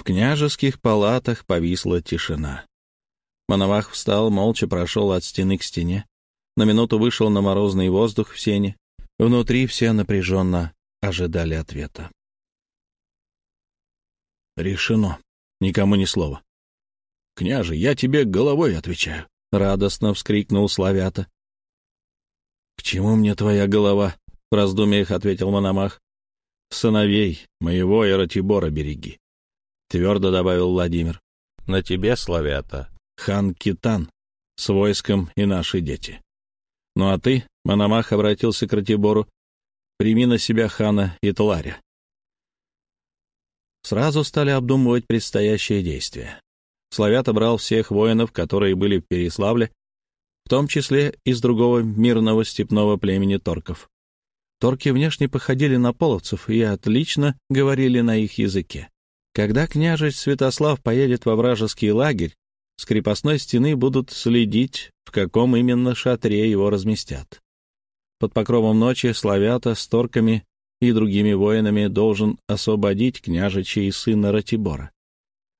В княжеских палатах повисла тишина. Мономах встал, молча прошел от стены к стене. На минуту вышел на морозный воздух в сене. Внутри все напряженно ожидали ответа. «Решено. Никому ни слова». «Княже, я тебе головой отвечаю», — радостно вскрикнул Славята. «К чему мне твоя голова?» — в раздумьях ответил Мономах. «Сыновей моего и Ратибора береги», — твердо добавил Владимир. «На тебе, Славята, хан Китан с войском и наши дети. Ну а ты, Мономах, обратился к Ратибору, прими на себя хана Итларя». Сразу стали обдумывать предстоящие действия. Славята брал всех воинов, которые были в Переславле, в том числе из другого мирного степного племени торков. Торки внешне походили на половцев и отлично говорили на их языке. Когда княжич Святослав поедет во вражеский лагерь, с крепостной стены будут следить, в каком именно шатре его разместят. Под покровом ночи славята с торками и другими воинами должен освободить княжича и сына Ратибора,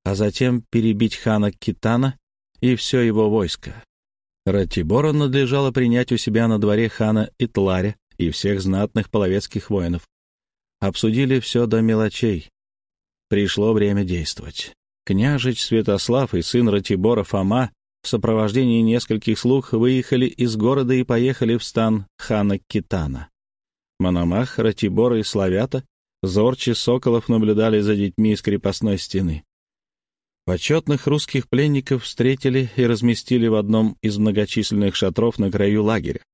а затем перебить хана Китана и все его войско. Ратибору надлежало принять у себя на дворе хана Итларя, и всех знатных половецких воинов. Обсудили все до мелочей. Пришло время действовать. Княжич Святослав и сын Ратибора Фома в сопровождении нескольких слуг выехали из города и поехали в стан хана Китана. Мономах, Ратибор и Славята, Зорчи Соколов наблюдали за детьми из крепостной стены. Почетных русских пленников встретили и разместили в одном из многочисленных шатров на краю лагеря.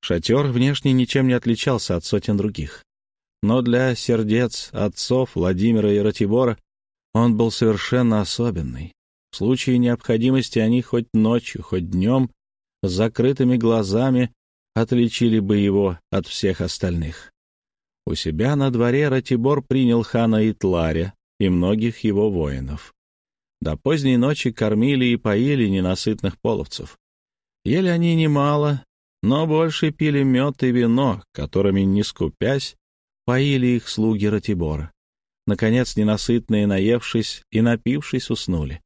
Шатер внешне ничем не отличался от сотен других. Но для сердец отцов Владимира и Ратибора он был совершенно особенный. В случае необходимости они хоть ночью, хоть днем с закрытыми глазами отличили бы его от всех остальных. У себя на дворе Ратибор принял хана Итларя и многих его воинов. До поздней ночи кормили и поили ненасытных половцев. Ели они немало, но больше пили мед и вино, которыми, не скупясь, поили их слуги Ратибора. Наконец, ненасытные, наевшись и напившись, уснули.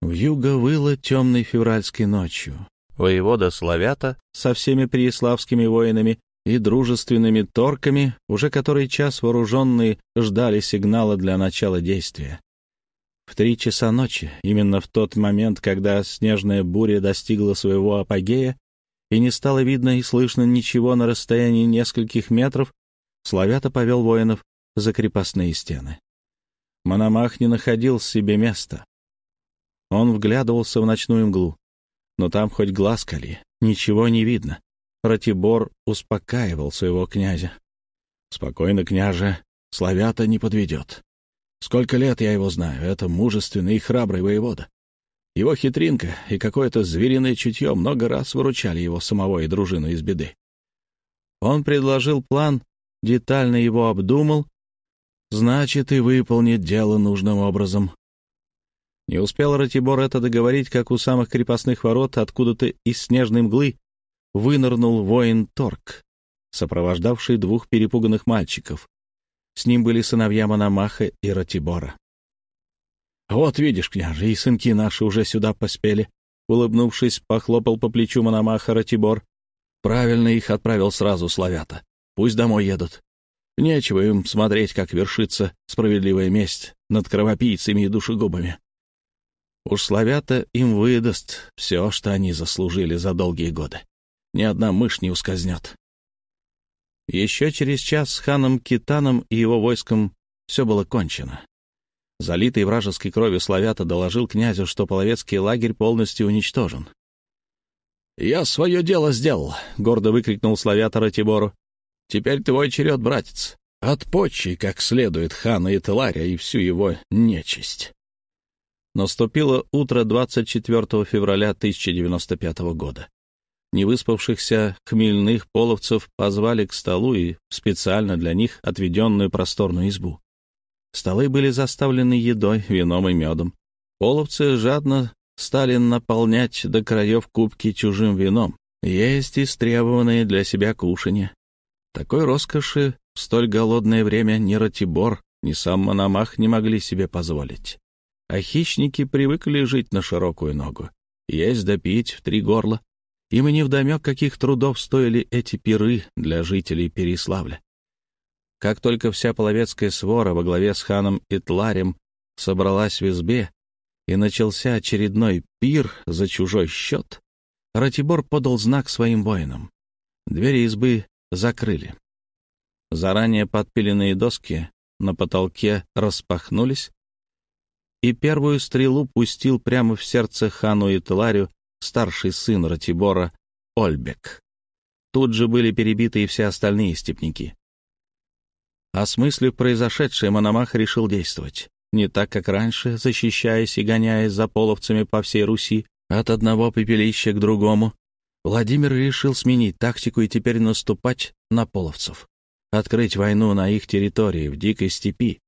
В юго выло темной февральской ночью. Воевода Славята со всеми переславскими воинами и дружественными торками, уже который час вооруженные, ждали сигнала для начала действия. В три часа ночи, именно в тот момент, когда снежная буря достигла своего апогея, и не стало видно и слышно ничего на расстоянии нескольких метров, Славята повел воинов за крепостные стены. Мономах не находил себе места. Он вглядывался в ночную мглу. Но там хоть глаз кали, ничего не видно. Ратибор успокаивал своего князя. «Спокойно, княже, Славята не подведет. Сколько лет я его знаю, это мужественный и храбрый воевода. Его хитринка и какое-то звериное чутье много раз выручали его самого и дружину из беды. Он предложил план, детально его обдумал, значит, и выполнит дело нужным образом. Не успел Ратибор это договорить, как у самых крепостных ворот откуда-то из снежной мглы вынырнул воин Торг, сопровождавший двух перепуганных мальчиков. С ним были сыновья Мономаха и Ратибора. «Вот видишь, княже, и сынки наши уже сюда поспели», — улыбнувшись, похлопал по плечу Мономаха Ратибор. «Правильно их отправил сразу славята. Пусть домой едут. Нечего им смотреть, как вершится справедливая месть над кровопийцами и душегубами. Уж славята им выдаст все, что они заслужили за долгие годы. Ни одна мышь не ускользнет». Еще через час с ханом Китаном и его войском все было кончено. Залитый вражеской кровью славята доложил князю, что половецкий лагерь полностью уничтожен. «Я свое дело сделал», — гордо выкрикнул славята Ратибору. «Теперь твой черед, братец. Отпочи как следует хана Ителаря и всю его нечисть». Наступило утро 24 февраля 1095 года. Невыспавшихся хмельных половцев позвали к столу и специально для них отведенную просторную избу. Столы были заставлены едой, вином и медом. Половцы жадно стали наполнять до краев кубки чужим вином, есть истребованные для себя кушанья. Такой роскоши в столь голодное время ни Ратибор, ни сам Мономах не могли себе позволить. а хищники привыкли жить на широкую ногу, есть да пить в три горла. Им и невдомек, каких трудов стоили эти пиры для жителей Переславля. Как только вся половецкая свора во главе с ханом Итларем собралась в избе, и начался очередной пир за чужой счет, Ратибор подал знак своим воинам. Двери избы закрыли. Заранее подпиленные доски на потолке распахнулись, и первую стрелу пустил прямо в сердце хану и старший сын Ратибора Ольбек. Тут же были перебиты и все остальные степняки. Осмыслив произошедшее, Мономах решил действовать. Не так, как раньше, защищаясь и гоняясь за половцами по всей Руси, от одного пепелища к другому, Владимир решил сменить тактику и теперь наступать на половцев. Открыть войну на их территории, в дикой степи.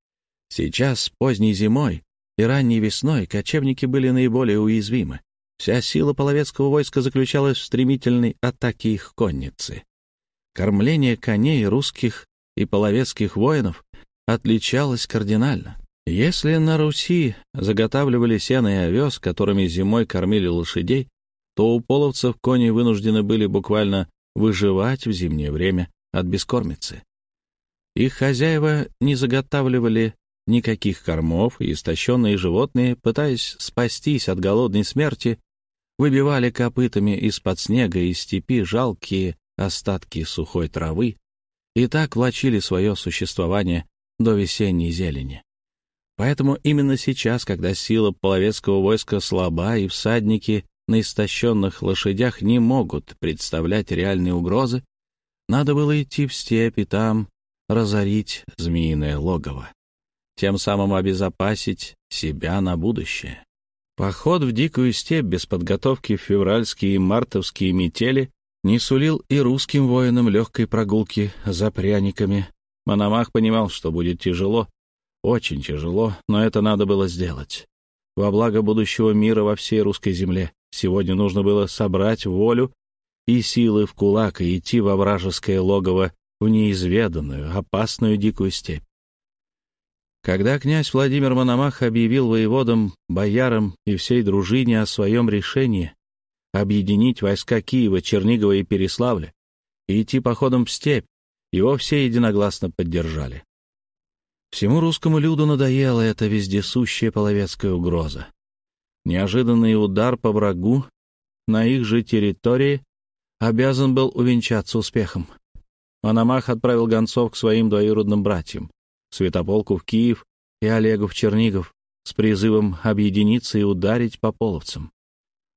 Сейчас, поздней зимой и ранней весной, кочевники были наиболее уязвимы. Вся сила половецкого войска заключалась в стремительной атаке их конницы. Кормление коней русских и половецких воинов отличалось кардинально. Если на Руси заготавливали сено и овес, которыми зимой кормили лошадей, то у половцев кони вынуждены были буквально выживать в зимнее время от бескормицы. Их хозяева не заготавливали никаких кормов, и истощенные животные, пытаясь спастись от голодной смерти, выбивали копытами из-под снега и степи жалкие остатки сухой травы, и так влачили свое существование до весенней зелени. Поэтому именно сейчас, когда сила половецкого войска слаба и всадники на истощенных лошадях не могут представлять реальные угрозы, надо было идти в степь и там разорить змеиное логово, тем самым обезопасить себя на будущее. Поход в дикую степь без подготовки в февральские и мартовские метели не сулил и русским воинам легкой прогулки за пряниками. Мономах понимал, что будет тяжело, очень тяжело, но это надо было сделать. Во благо будущего мира во всей русской земле сегодня нужно было собрать волю и силы в кулак и идти во вражеское логово в неизведанную, опасную дикую степь. Когда князь Владимир Мономах объявил воеводам, боярам и всей дружине о своем решении, объединить войска Киева, Чернигова и Переславля и идти походом в степь, его все единогласно поддержали. Всему русскому люду надоела эта вездесущая половецкая угроза. Неожиданный удар по врагу на их же территории обязан был увенчаться успехом. Мономах отправил гонцов к своим двоюродным братьям, Святополку в Киев и Олегу в Чернигов, с призывом объединиться и ударить по половцам.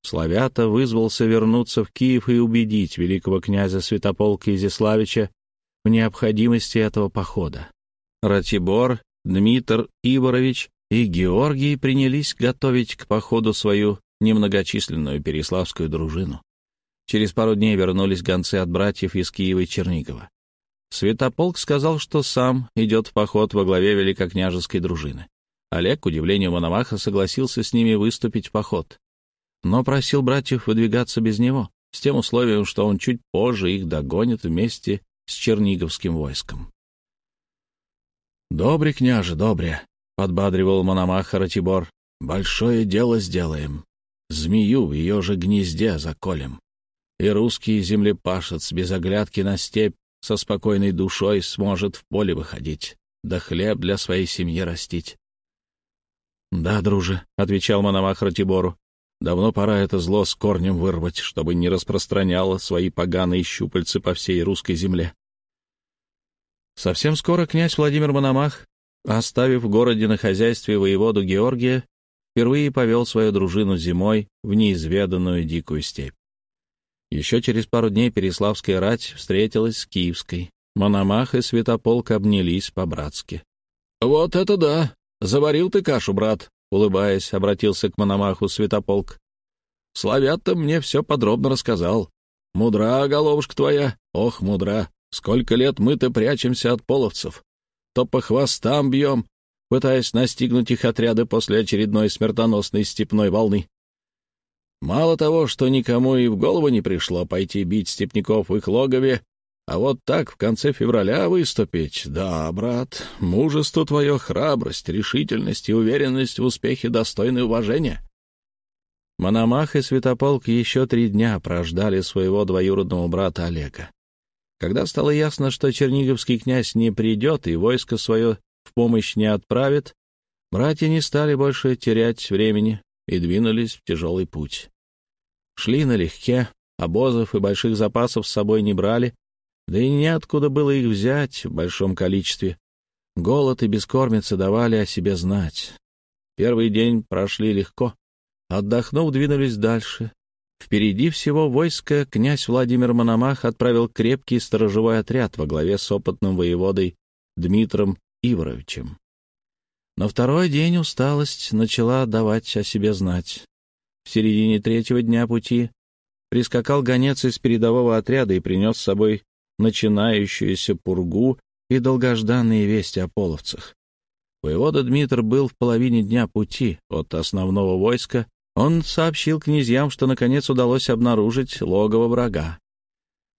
Славята вызвался вернуться в Киев и убедить великого князя Святополка Изяславича в необходимости этого похода. Ратибор, Дмитр Иворович и Георгий принялись готовить к походу свою немногочисленную переславскую дружину. Через пару дней вернулись гонцы от братьев из Киева и Чернигова. Святополк сказал, что сам идет в поход во главе великокняжеской дружины. Олег, к удивлению Мономаха, согласился с ними выступить в поход но просил братьев выдвигаться без него, с тем условием, что он чуть позже их догонит вместе с черниговским войском. «Добре, княже, добре», — подбадривал Мономаха Ратибор. «Большое дело сделаем. Змею в ее же гнезде заколем. И русский землепашец без оглядки на степь со спокойной душой сможет в поле выходить, да хлеб для своей семьи растить». «Да, друже», — отвечал Мономах Ратибору, Давно пора это зло с корнем вырвать, чтобы не распространяло свои поганые щупальцы по всей русской земле. Совсем скоро князь Владимир Мономах, оставив в городе на хозяйстве воеводу Георгия, впервые повел свою дружину зимой в неизведанную дикую степь. Еще через пару дней Переславская рать встретилась с Киевской. Мономах и Святополк обнялись по-братски. — Вот это да! Заварил ты кашу, брат! улыбаясь, обратился к Мономаху Святополк. Славят-то мне все подробно рассказал. Мудра, головушка твоя, ох, мудра, сколько лет мы-то прячемся от половцев. То по хвостам бьем, пытаясь настигнуть их отряды после очередной смертоносной степной волны. Мало того, что никому и в голову не пришло пойти бить степняков в их логове, А вот так в конце февраля выступить, да, брат, мужество твое, храбрость, решительность и уверенность в успехе достойны уважения. Мономах и Святополк еще три дня прождали своего двоюродного брата Олега. Когда стало ясно, что черниговский князь не придет и войско свое в помощь не отправит, братья не стали больше терять времени и двинулись в тяжелый путь. Шли налегке, обозов и больших запасов с собой не брали, да и неоткуда было их взять в большом количестве. Голод и бескормица давали о себе знать. Первый день прошли легко. Отдохнув, двинулись дальше. Впереди всего войска князь Владимир Мономах отправил крепкий сторожевой отряд во главе с опытным воеводой Дмитром Ивровичем. На второй день усталость начала давать о себе знать. В середине третьего дня пути прискакал гонец из передового отряда и принес с собой начинающуюся пургу и долгожданные вести о половцах. Воевода Дмитр был в половине дня пути от основного войска он сообщил князьям, что наконец удалось обнаружить логово врага.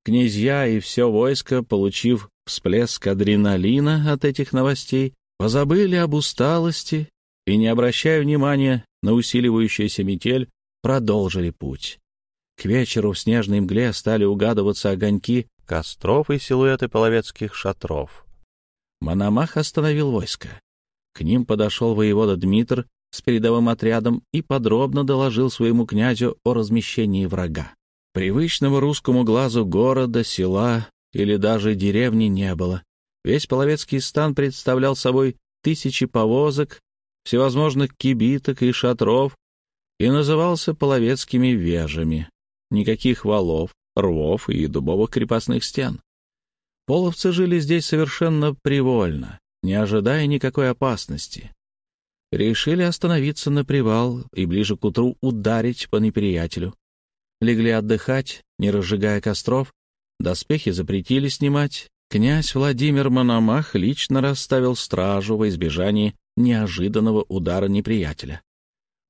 Князья и все войско, получив всплеск адреналина от этих новостей, позабыли об усталости и, не обращая внимания на усиливающуюся метель, продолжили путь. К вечеру в снежной мгле стали угадываться огоньки костров и силуэты половецких шатров. Мономах остановил войско. К ним подошел воевода Дмитр с передовым отрядом и подробно доложил своему князю о размещении врага. Привычного русскому глазу города, села или даже деревни не было. Весь половецкий стан представлял собой тысячи повозок, всевозможных кибиток и шатров и назывался половецкими вежами. Никаких валов, рвов и дубовых крепостных стен. Половцы жили здесь совершенно привольно, не ожидая никакой опасности решили остановиться на привал и ближе к утру ударить по неприятелю. Легли отдыхать, не разжигая костров, доспехи запретили снимать. Князь Владимир Мономах лично расставил стражу во избежание неожиданного удара неприятеля.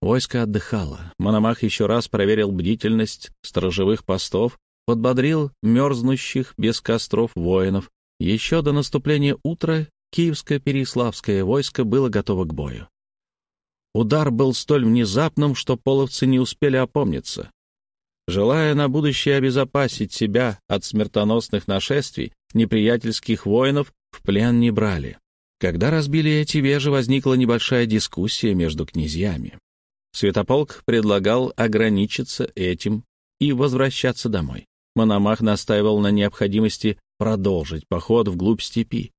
Войско отдыхало. Мономах еще раз проверил бдительность сторожевых постов, подбодрил мерзнущих без костров воинов. Еще до наступления утра киевское переславское войско было готово к бою. Удар был столь внезапным, что половцы не успели опомниться. Желая на будущее обезопасить себя от смертоносных нашествий, неприятельских воинов в плен не брали. Когда разбили эти вежи, возникла небольшая дискуссия между князьями. Святополк предлагал ограничиться этим и возвращаться домой. Мономах настаивал на необходимости продолжить поход вглубь степи.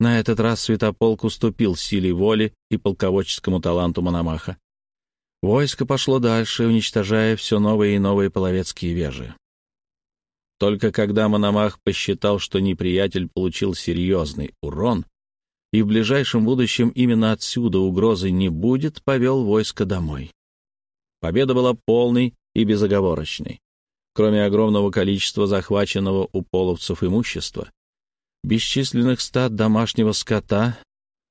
На этот раз Святополк уступил силе воли и полководческому таланту Мономаха. Войско пошло дальше, уничтожая все новые и новые половецкие вежи. Только когда Мономах посчитал, что неприятель получил серьезный урон, и в ближайшем будущем именно отсюда угрозы не будет, повел войско домой. Победа была полной и безоговорочной. Кроме огромного количества захваченного у половцев имущества, бесчисленных стад домашнего скота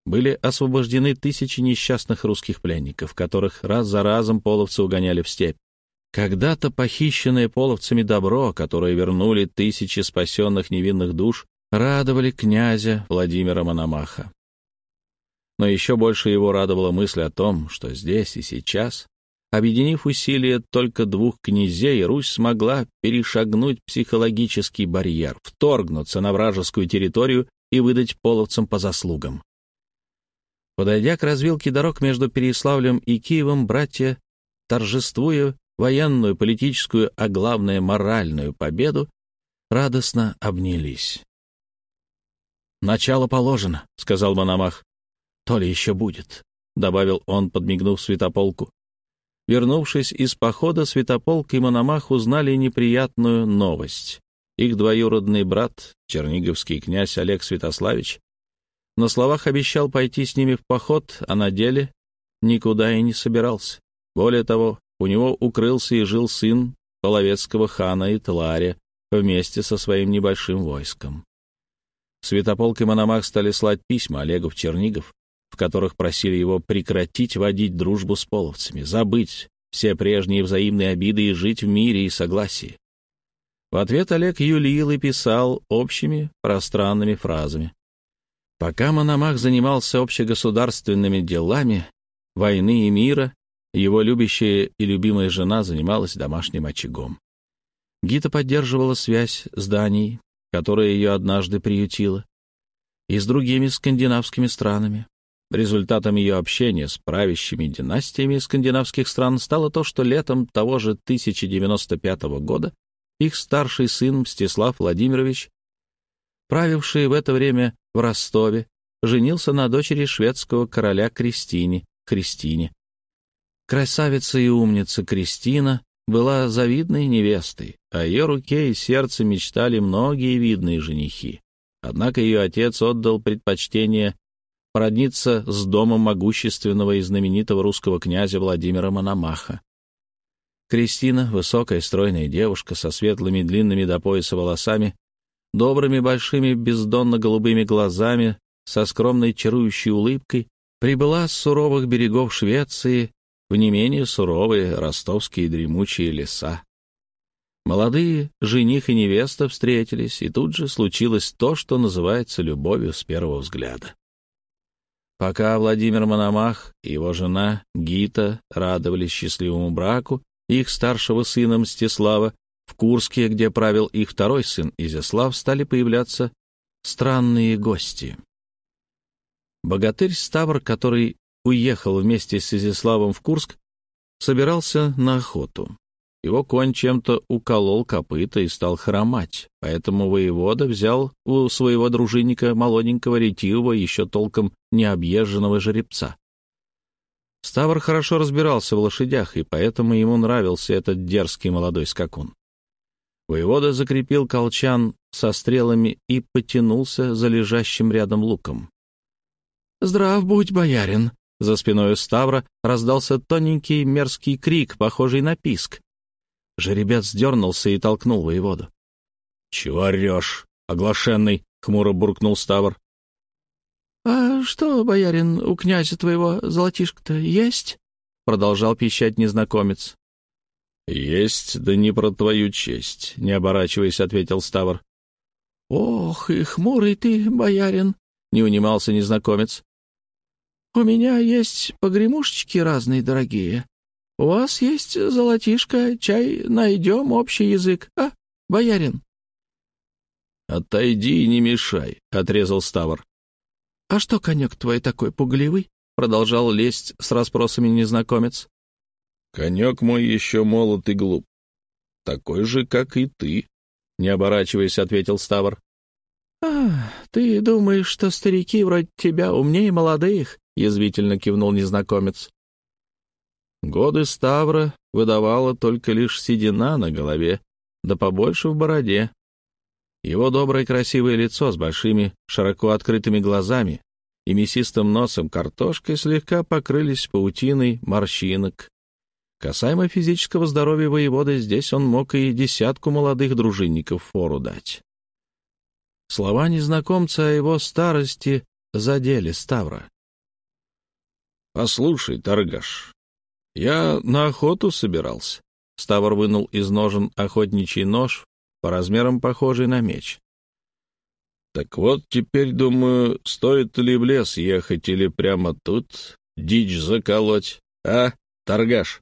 были освобождены тысячи несчастных русских пленников, которых раз за разом половцы угоняли в степь. Когда-то похищенное половцами добро, которое вернули тысячи спасенных невинных душ, радовали князя Владимира Мономаха. Но еще больше его радовала мысль о том, что здесь и сейчас Объединив усилия только двух князей, Русь смогла перешагнуть психологический барьер, вторгнуться на вражескую территорию и выдать половцам по заслугам. Подойдя к развилке дорог между Переславлем и Киевом, братья, торжествуя военную, политическую, а главное моральную победу, радостно обнялись. «Начало положено», — сказал Мономах. «То ли еще будет», — добавил он, подмигнув святополку. Вернувшись из похода, Святополк и Мономах узнали неприятную новость. Их двоюродный брат, черниговский князь Олег Святославич, на словах обещал пойти с ними в поход, а на деле никуда и не собирался. Более того, у него укрылся и жил сын половецкого хана Итларя вместе со своим небольшим войском. Святополк и Мономах стали слать письма Олегу в Чернигов, которых просили его прекратить водить дружбу с половцами, забыть все прежние взаимные обиды и жить в мире и согласии. В ответ Олег юлил и писал общими пространными фразами. Пока Мономах занимался общегосударственными делами войны и мира, его любящая и любимая жена занималась домашним очагом. Гита поддерживала связь с Данией, которая ее однажды приютила, и с другими скандинавскими странами. Результатом ее общения с правящими династиями скандинавских стран стало то, что летом того же 1095 года их старший сын Мстислав Владимирович, правивший в это время в Ростове, женился на дочери шведского короля Кристине, Кристине. Красавица и умница Кристина была завидной невестой, о ее руке и сердце мечтали многие видные женихи. Однако ее отец отдал предпочтение породниться с домом могущественного и знаменитого русского князя Владимира Мономаха. Кристина, высокая стройная девушка со светлыми длинными до пояса волосами, добрыми большими бездонно-голубыми глазами, со скромной чарующей улыбкой, прибыла с суровых берегов Швеции в не менее суровые ростовские дремучие леса. Молодые жених и невеста встретились, и тут же случилось то, что называется любовью с первого взгляда. Пока Владимир Мономах и его жена Гита радовались счастливому браку их старшего сына Мстислава, в Курске, где правил их второй сын Изяслав, стали появляться странные гости. Богатырь Ставр, который уехал вместе с Изяславом в Курск, собирался на охоту. Его конь чем-то уколол копыта и стал хромать, поэтому воевода взял у своего дружинника молоденького ретивого, еще толком необъезженного жеребца. Ставр хорошо разбирался в лошадях, и поэтому ему нравился этот дерзкий молодой скакун. Воевода закрепил колчан со стрелами и потянулся за лежащим рядом луком. «Здрав будь, боярин!» За спиной Ставра раздался тоненький мерзкий крик, похожий на писк. Жеребец дернулся и толкнул воеводу. — Чего орешь, оглашенный? — хмуро буркнул Ставр. — А что, боярин, у князя твоего золотишко-то есть? — продолжал пищать незнакомец. — Есть, да не про твою честь, — не оборачиваясь, ответил Ставр. — Ох, и хмурый ты, боярин, — не унимался незнакомец. — У меня есть погремушечки разные дорогие, у вас есть золотишко, чай, найдем общий язык, а, боярин?» «Отойди и не мешай», — отрезал Ставр. «А что конек твой такой пугливый?» — продолжал лезть с расспросами незнакомец. «Конек мой еще молод и глуп. Такой же, как и ты», — не оборачиваясь, ответил Ставр. «А, ты думаешь, что старики вроде тебя умнее молодых?» — язвительно кивнул незнакомец. Годы Ставра выдавала только лишь седина на голове, да побольше в бороде. Его доброе красивое лицо с большими, широко открытыми глазами и мясистым носом картошкой слегка покрылись паутиной морщинок. Касаемо физического здоровья воевода, здесь он мог и десятку молодых дружинников фору дать. Слова незнакомца о его старости задели Ставра. «Послушай, торгаш, «Я на охоту собирался». Ставр вынул из ножен охотничий нож, по размерам похожий на меч. «Так вот, теперь, думаю, стоит ли в лес ехать или прямо тут дичь заколоть, а, торгаш?»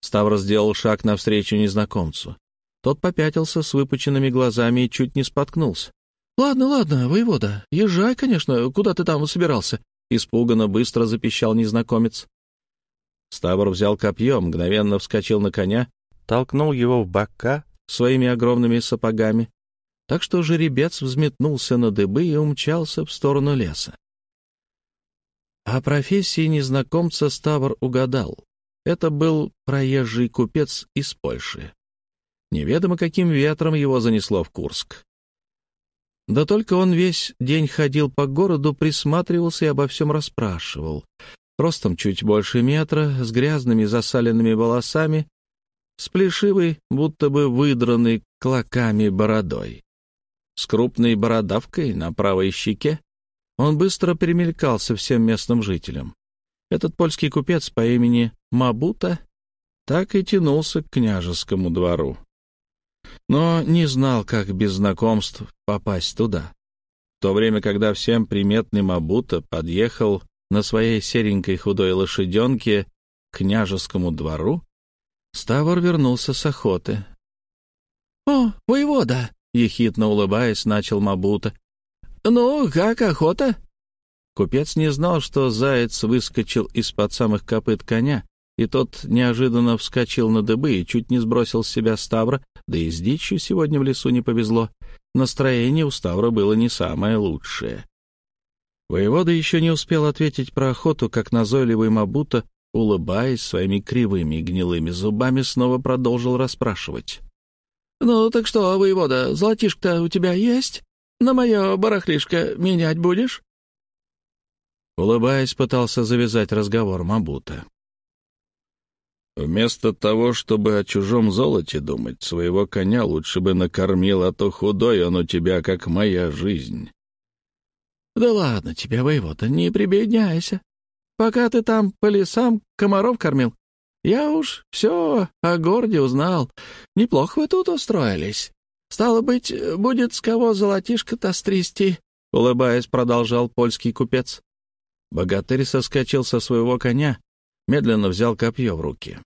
Ставр сделал шаг навстречу незнакомцу. Тот попятился с выпученными глазами и чуть не споткнулся. «Ладно, ладно, воевода, езжай, конечно, куда ты там собирался?» Испуганно быстро запищал незнакомец. Ставр взял копье, мгновенно вскочил на коня, толкнул его в бока своими огромными сапогами, так что жеребец взметнулся на дыбы и умчался в сторону леса. О профессии незнакомца Ставр угадал. Это был проезжий купец из Польши. Неведомо каким ветром его занесло в Курск. Да только он весь день ходил по городу, присматривался и обо всем расспрашивал ростом чуть больше метра, с грязными засаленными волосами, с плешивой, будто бы выдранной клоками бородой. С крупной бородавкой на правой щеке он быстро перемелькался всем местным жителям. Этот польский купец по имени Мабута так и тянулся к княжескому двору. но не знал, как без знакомств попасть туда. В то время, когда всем приметный Мабута подъехал на своей серенькой худой лошаденке к княжескому двору, Ставр вернулся с охоты. — О, воевода! — ехидно улыбаясь, начал Мабута. — Ну, как охота? Купец не знал, что заяц выскочил из-под самых копыт коня, и тот неожиданно вскочил на дыбы и чуть не сбросил с себя Ставра, да и с дичью сегодня в лесу не повезло. Настроение у Ставра было не самое лучшее. Воевода еще не успел ответить про охоту, как назойливый Мабута, улыбаясь своими кривыми гнилыми зубами, снова продолжил расспрашивать. «Ну, так что, воевода, золотишко у тебя есть? На мое барахлишко менять будешь?» Улыбаясь, пытался завязать разговор Мабута. Вместо того, чтобы о чужом золоте думать, своего коня лучше бы накормил, а то худой он у тебя, как моя жизнь. Да ладно тебе, воевода, не прибедняйся. Пока ты там по лесам комаров кормил, я уж все о городе узнал. Неплохо вы тут устроились. Стало быть, будет с кого золотишко-то стрясти, — улыбаясь, продолжал польский купец. Богатырь соскочил со своего коня, медленно взял копье в руки.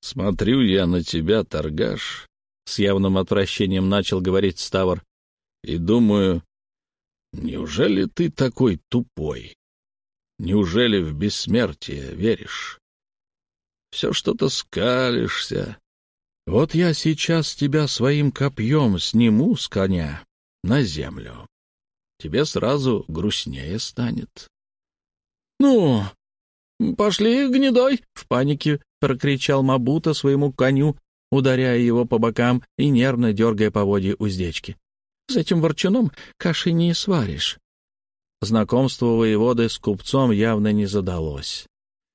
«Смотрю я на тебя, торгаш», — с явным отвращением начал говорить Ставр, — «и думаю, неужели ты такой тупой? Неужели в бессмертие веришь? Все что-то скалишься. Вот я сейчас тебя своим копьем сниму с коня на землю. Тебе сразу грустнее станет». «Ну, «Пошли, гнедой!» — в панике прокричал Мабута своему коню, ударяя его по бокам и нервно дергая поводья уздечки. «С этим ворчуном каши не сваришь». Знакомство воеводы с купцом явно не задалось,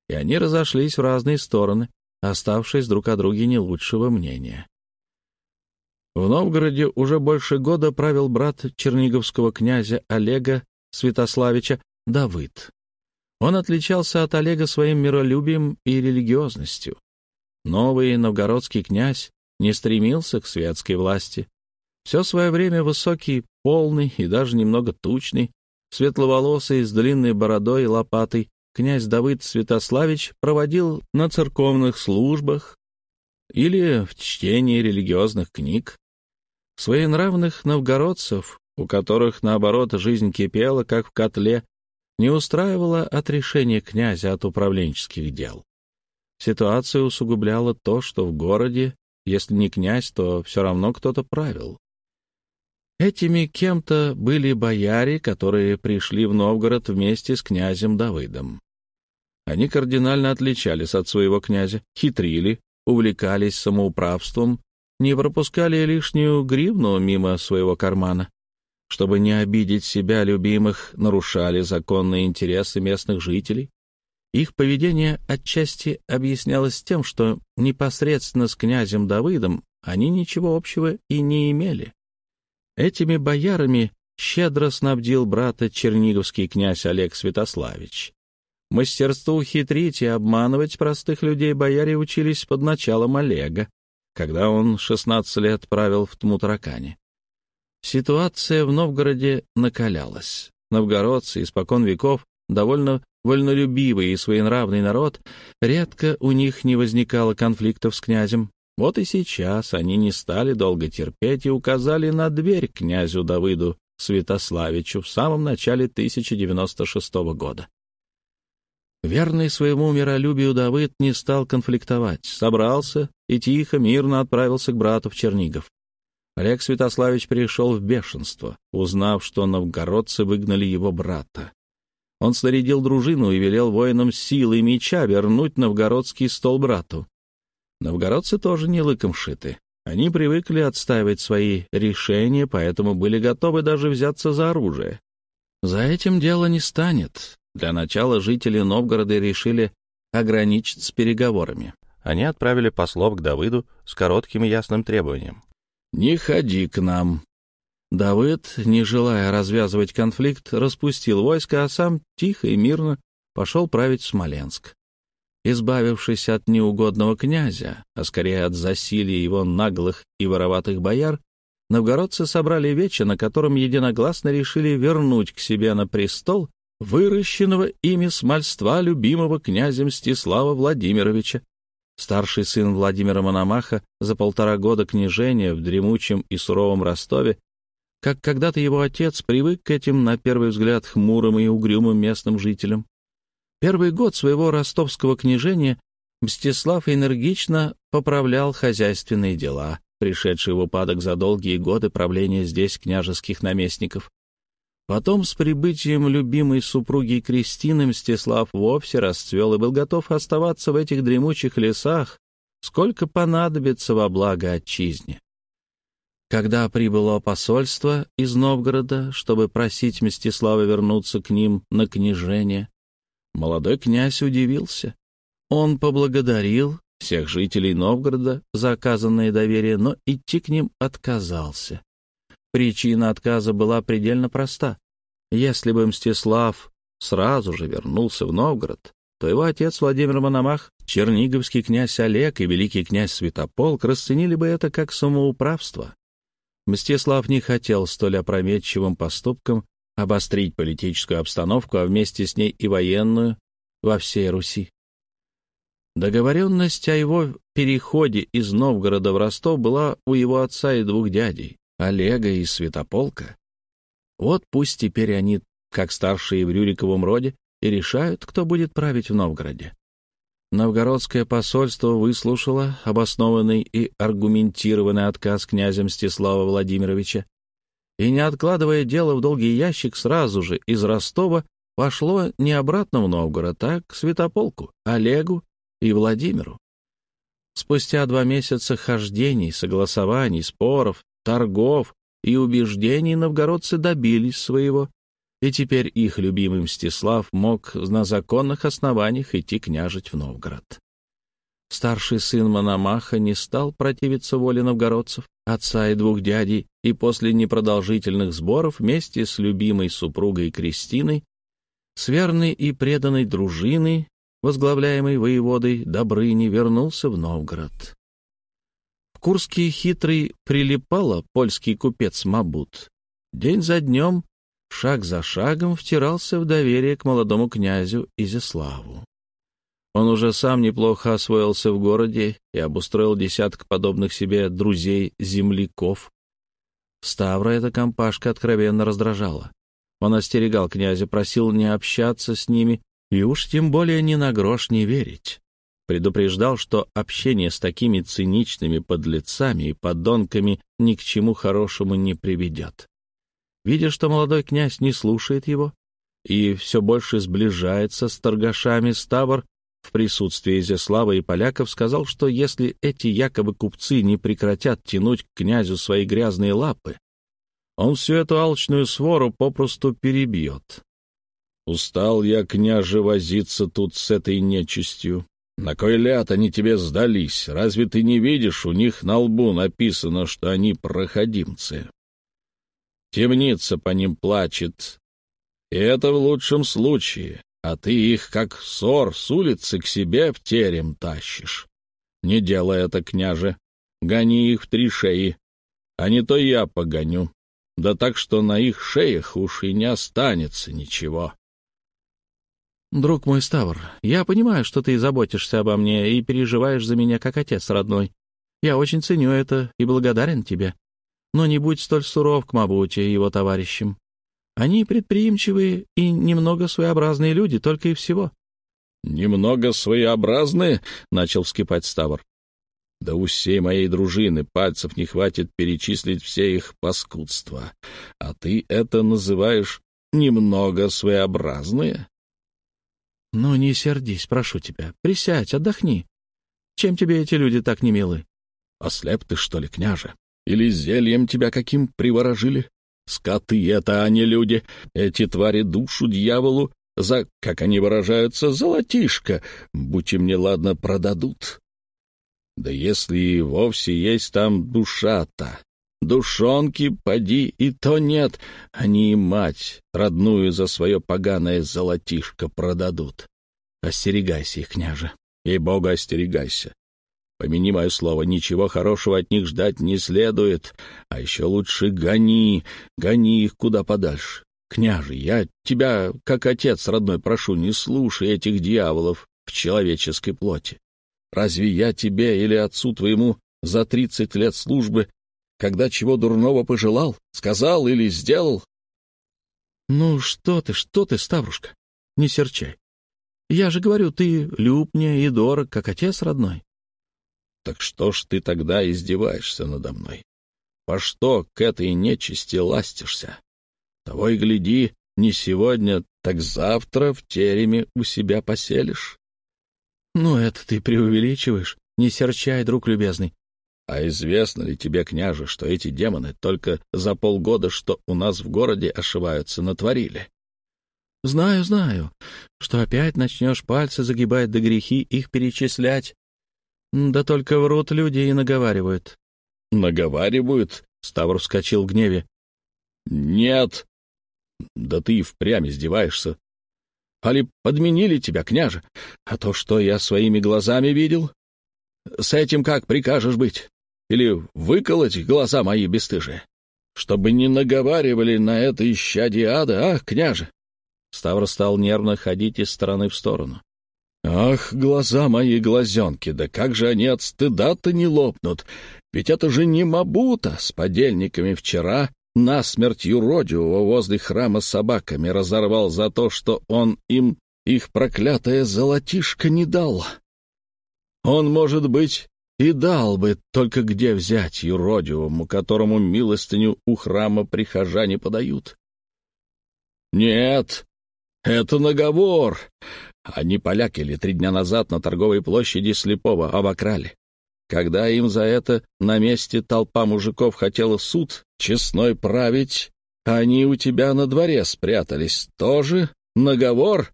и они разошлись в разные стороны, оставшись друг о друге не лучшего мнения. В Новгороде уже больше года правил брат черниговского князя Олега Святославича Давыд. Он отличался от Олега своим миролюбием и религиозностью. Новый новгородский князь не стремился к светской власти. Все свое время высокий, полный и даже немного тучный, светловолосый, с длинной бородой и лопатой, князь Давыд Святославич проводил на церковных службах или в чтении религиозных книг. Своенравных новгородцев, у которых, наоборот, жизнь кипела, как в котле, не устраивало отрешение князя от управленческих дел. Ситуацию усугубляло то, что в городе, если не князь, то все равно кто-то правил. Этими кем-то были бояре, которые пришли в Новгород вместе с князем Давыдом. Они кардинально отличались от своего князя, хитрили, увлекались самоуправством, не пропускали лишнюю гривну мимо своего кармана чтобы не обидеть себя любимых, нарушали законные интересы местных жителей. Их поведение отчасти объяснялось тем, что непосредственно с князем Давыдом они ничего общего и не имели. Этими боярами щедро снабдил брата черниговский князь Олег Святославич. Мастерству хитрить и обманывать простых людей бояре учились под началом Олега, когда он 16 лет правил в Тмутаракане. Ситуация в Новгороде накалялась. Новгородцы испокон веков довольно вольнолюбивый и своенравный народ, редко у них не возникало конфликтов с князем. Вот и сейчас они не стали долго терпеть и указали на дверь князю Давыду Святославичу в самом начале 1096 года. Верный своему миролюбию Давыд не стал конфликтовать, собрался и тихо, мирно отправился к брату в Чернигов. Олег Святославич пришел в бешенство, узнав, что новгородцы выгнали его брата. Он снарядил дружину и велел воинам силой меча вернуть новгородский стол брату. Новгородцы тоже не лыком шиты. Они привыкли отстаивать свои решения, поэтому были готовы даже взяться за оружие. За этим дело не станет. Для начала жители Новгорода решили ограничиться переговорами. Они отправили послов к Давыду с коротким и ясным требованием. «Не ходи к нам». Давыд, не желая развязывать конфликт, распустил войско, а сам тихо и мирно пошел править Смоленск. Избавившись от неугодного князя, а скорее от засилия его наглых и вороватых бояр, новгородцы собрали вече, на котором единогласно решили вернуть к себе на престол выращенного ими смольства любимого князя Мстислава Владимировича. Старший сын Владимира Мономаха за полтора года княжения в дремучем и суровом Ростове, как когда-то его отец привык к этим, на первый взгляд, хмурым и угрюмым местным жителям. Первый год своего ростовского княжения Мстислав энергично поправлял хозяйственные дела, пришедший в упадок за долгие годы правления здесь княжеских наместников. Потом с прибытием любимой супруги Кристины Мстислав вовсе расцвел и был готов оставаться в этих дремучих лесах, сколько понадобится во благо отчизне. Когда прибыло посольство из Новгорода, чтобы просить Мстислава вернуться к ним на княжение, молодой князь удивился. Он поблагодарил всех жителей Новгорода за оказанное доверие, но идти к ним отказался. Причина отказа была предельно проста. Если бы Мстислав сразу же вернулся в Новгород, то его отец Владимир Мономах, черниговский князь Олег и великий князь Святополк расценили бы это как самоуправство. Мстислав не хотел столь опрометчивым поступком обострить политическую обстановку, а вместе с ней и военную во всей Руси. Договоренность о его переходе из Новгорода в Ростов была у его отца и двух дядей, Олега и Святополка. Вот пусть теперь они, как старшие в Рюриковом роде, и решают, кто будет править в Новгороде. Новгородское посольство выслушало обоснованный и аргументированный отказ князя Мстислава Владимировича и, не откладывая дело в долгий ящик, сразу же из Ростова пошло не обратно в Новгород, а к Святополку, Олегу и Владимиру. Спустя два месяца хождений, согласований, споров, торгов и убеждений новгородцы добились своего, и теперь их любимый Мстислав мог на законных основаниях идти княжить в Новгород. Старший сын Мономаха не стал противиться воле новгородцев, отца и двух дядей, и после непродолжительных сборов вместе с любимой супругой Кристиной, с верной и преданной дружиной, возглавляемой воеводой Добрыни, вернулся в Новгород. В Курске хитрый прилипало польский купец Мабут. День за днем, шаг за шагом втирался в доверие к молодому князю Изяславу. Он уже сам неплохо освоился в городе и обустроил десяток подобных себе друзей-земляков. Ставра эта компашка откровенно раздражала. Он остерегал князя, просил не общаться с ними и уж тем более ни на грош не верить предупреждал, что общение с такими циничными подлецами и подонками ни к чему хорошему не приведет. Видя, что молодой князь не слушает его и все больше сближается с торгашами, Ставр в присутствии Изяслава и поляков сказал, что если эти якобы купцы не прекратят тянуть к князю свои грязные лапы, он всю эту алчную свору попросту перебьет. «Устал я, княже, возиться тут с этой нечистью», на кой ляд они тебе сдались? Разве ты не видишь, у них на лбу написано, что они проходимцы? Темница по ним плачет. И это в лучшем случае, а ты их, как ссор, с улицы к себе в терем тащишь. Не делай это, княже. Гони их в три шеи, а не то я погоню. Да так, что на их шеях уж и не останется ничего. «Друг мой Ставр, я понимаю, что ты заботишься обо мне и переживаешь за меня как отец родной. Я очень ценю это и благодарен тебе. Но не будь столь суров к Мабуте и его товарищам. Они предприимчивые и немного своеобразные люди, только и всего». «Немного своеобразные?» — начал вскипать Ставр. «Да у всей моей дружины пальцев не хватит перечислить все их паскудства. А ты это называешь немного своеобразные?» «Ну, не сердись, прошу тебя. Присядь, отдохни. Чем тебе эти люди так не милы?» «Ослеп ты, что ли, княже? Или зельем тебя каким приворожили? Скоты это, а не люди. Эти твари душу дьяволу за, как они выражаются, золотишко, будь им ладно продадут. Да если и вовсе есть там душа-то, Душонки, поди, и то нет. Они и мать родную за свое поганое золотишко продадут. Остерегайся их, княже. Ей-богу, остерегайся. Помяни мое слово, ничего хорошего от них ждать не следует, а еще лучше гони, гони их куда подальше. Княже, я тебя, как отец родной, прошу, не слушай этих дьяволов в человеческой плоти. Разве я тебе или отцу твоему за тридцать лет службы, когда чего дурного пожелал, сказал или сделал? Ну что ты, что ты, Ставрушка, не серчай. Я же говорю, ты люб мне и дорог, как отец родной. Так что ж ты тогда издеваешься надо мной? По что к этой нечисти ластишься? Того и гляди, не сегодня, так завтра в тереме у себя поселишь. Ну, это ты преувеличиваешь. Не серчай, друг любезный. А известно ли тебе, княже, что эти демоны только за полгода, что у нас в городе ошиваются, натворили? Знаю, знаю, что опять начнешь пальцы загибать до грехи их перечислять. Да только врут люди и наговаривают. Наговаривают? Ставр вскочил в гневе. Нет. Да ты и впрямь издеваешься. Али подменили тебя, княже? А то, что я своими глазами видел? С этим как прикажешь быть? Или выколоть глаза мои бесстыжие? Чтобы не наговаривали на это исчадие ада, а, княже? Ставр стал нервно ходить из стороны в сторону. Ах, глаза мои глазенки, да как же они от стыда-то не лопнут? Ведь это же не Мабута с подельниками вчера насмерть юродивого возле храма собаками разорвал за то, что он им их проклятое золотишко не дал. Он, может быть, и дал бы, только где взять юродивому, которому милостыню у храма прихожане подают? Нет, это наговор. Они поляки ли три дня назад на торговой площади Слепого обокрали. Когда им за это на месте толпа мужиков хотела суд честной править, они у тебя на дворе спрятались. Тоже наговор?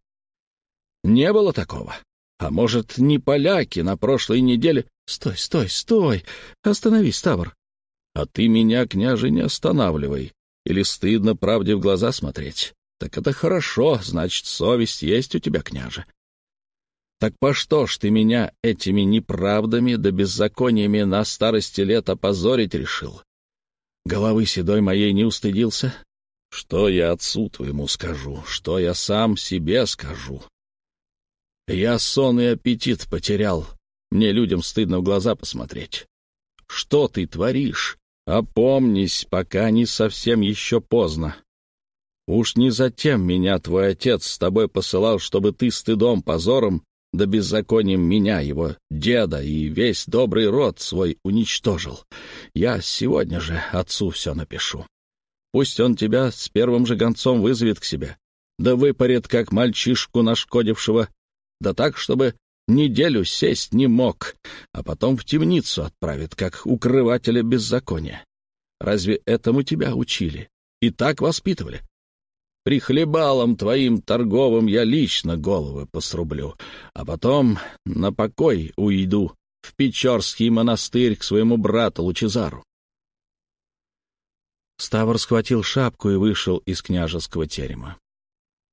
Не было такого. А может, не поляки на прошлой неделе... Стой, стой, стой! Остановись, Ставр. А ты меня, княже, не останавливай. Или стыдно правде в глаза смотреть? Так это хорошо, значит, совесть есть у тебя, княже. Так по что ж ты меня этими неправдами да беззакониями на старости лет опозорить решил? Головы седой моей не устыдился? Что я отцу твоему скажу, что я сам себе скажу? Я сон и аппетит потерял, мне людям стыдно в глаза посмотреть. Что ты творишь? Опомнись, пока не совсем еще поздно. Уж не затем меня твой отец с тобой посылал, чтобы ты стыдом, позором да беззаконием меня, его деда и весь добрый род свой уничтожил. Я сегодня же отцу все напишу. Пусть он тебя с первым же гонцом вызовет к себе, да выпарит, как мальчишку нашкодившего, да так, чтобы неделю сесть не мог, а потом в темницу отправит, как укрывателя беззакония. Разве этому тебя учили? И так воспитывали? Прихлебалом твоим торговым я лично головы посрублю, а потом на покой уйду в Печорский монастырь к своему брату Лучезару. Ставр схватил шапку и вышел из княжеского терема.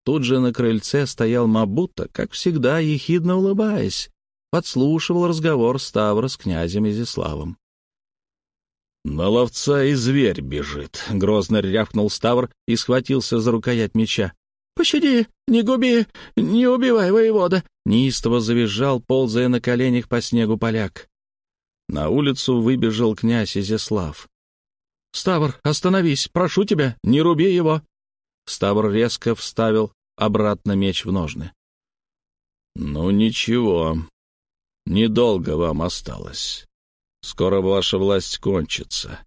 Тут же на крыльце стоял Мабута, как всегда, ехидно улыбаясь, подслушивал разговор Ставра с князем Изяславом. «На ловца и зверь бежит», — грозно рявкнул Ставр и схватился за рукоять меча. «Пощади, не губи, не убивай воевода!» — неистово завизжал, ползая на коленях по снегу поляк. На улицу выбежал князь Изяслав. «Ставр, остановись, прошу тебя, не руби его!» Ставр резко вставил обратно меч в ножны. «Ну ничего, недолго вам осталось. Скоро ваша власть кончится.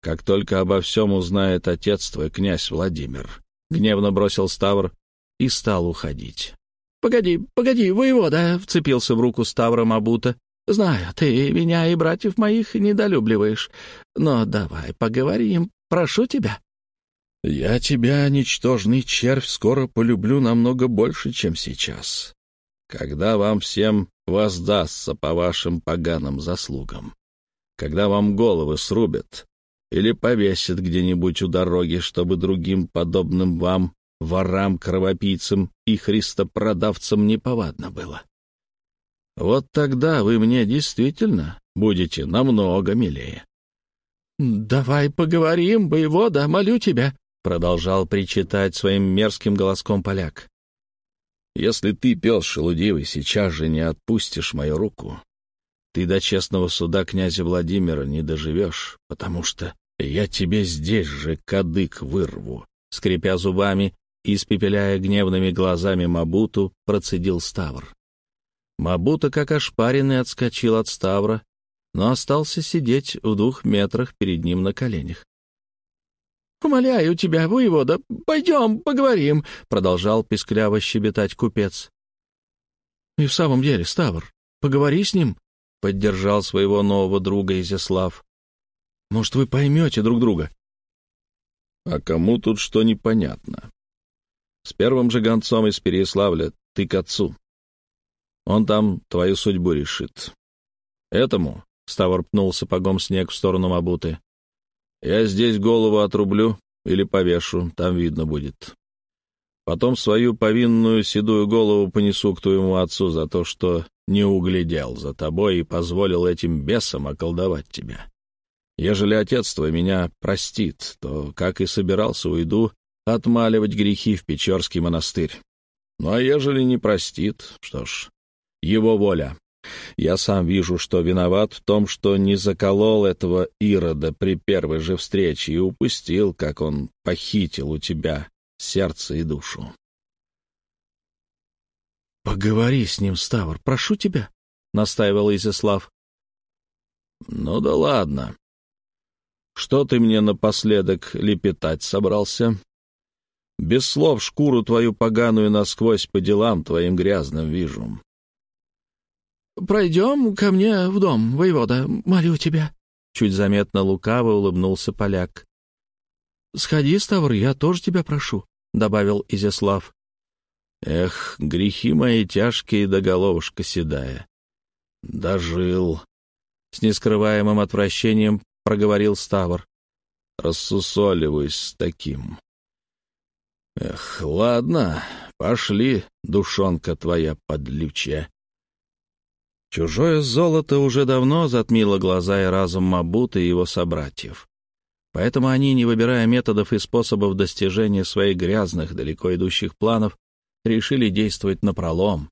Как только обо всем узнает отец твой, князь Владимир, — гневно бросил Ставр и стал уходить. — Погоди, погоди, воевода! — вцепился в руку Ставра Мабута. — Знаю, ты меня и братьев моих недолюбливаешь, но давай поговорим, прошу тебя. — Я тебя, ничтожный червь, скоро полюблю намного больше, чем сейчас, когда вам всем воздастся по вашим поганым заслугам когда вам головы срубят или повесят где-нибудь у дороги, чтобы другим подобным вам, ворам, кровопийцам и христопродавцам неповадно было. Вот тогда вы мне действительно будете намного милее. «Давай поговорим, воевода, молю тебя», — продолжал причитать своим мерзким голоском поляк. «Если ты, пес шелудивый, сейчас же не отпустишь мою руку, ты до честного суда князя Владимира не доживешь, потому что я тебе здесь же кадык вырву», — скрипя зубами и испепеляя гневными глазами Мабуту, процедил Ставр. Мабута, как ошпаренный, отскочил от Ставра но остался сидеть в двух метрах перед ним на коленях. «Умоляю тебя, воевода, пойдем, поговорим», — продолжал пискляво щебетать купец. «И в самом деле, Ставр, поговори с ним», — поддержал своего нового друга Изяслав. «Может, вы поймете друг друга?» «А кому тут что непонятно? С первым же гонцом из Переславля ты к отцу. Он там твою судьбу решит. Этому Ставр пнул сапогом снег в сторону Мабуты. «Я здесь голову отрублю или повешу, там видно будет. Потом свою повинную седую голову понесу к твоему отцу за то, что не углядел за тобой и позволил этим бесам околдовать тебя. Ежели отец твой меня простит, то, как и собирался, уйду отмаливать грехи в Печорский монастырь. Ну а ежели не простит, что ж, его воля. Я сам вижу, что виноват в том, что не заколол этого Ирода при первой же встрече и упустил, как он похитил у тебя сердце и душу. «Поговори с ним, Ставр, прошу тебя», — настаивал Изяслав. «Ну да ладно. Что ты мне напоследок лепетать собрался? Без слов шкуру твою поганую насквозь по делам твоим грязным вижу. «Пройдем ко мне в дом, воевода, молю тебя», — чуть заметно лукаво улыбнулся поляк. «Сходи, Ставр, я тоже тебя прошу», — добавил Изяслав. «Эх, грехи мои тяжкие да головушка седая. Дожил!» С нескрываемым отвращением проговорил Ставр. «Рассусоливаюсь с таким. Эх, ладно, пошли, душонка твоя подлючая. Чужое золото уже давно затмило глаза и разум Мабута и его собратьев. Поэтому они, не выбирая методов и способов достижения своих грязных, далеко идущих планов, решили действовать напролом.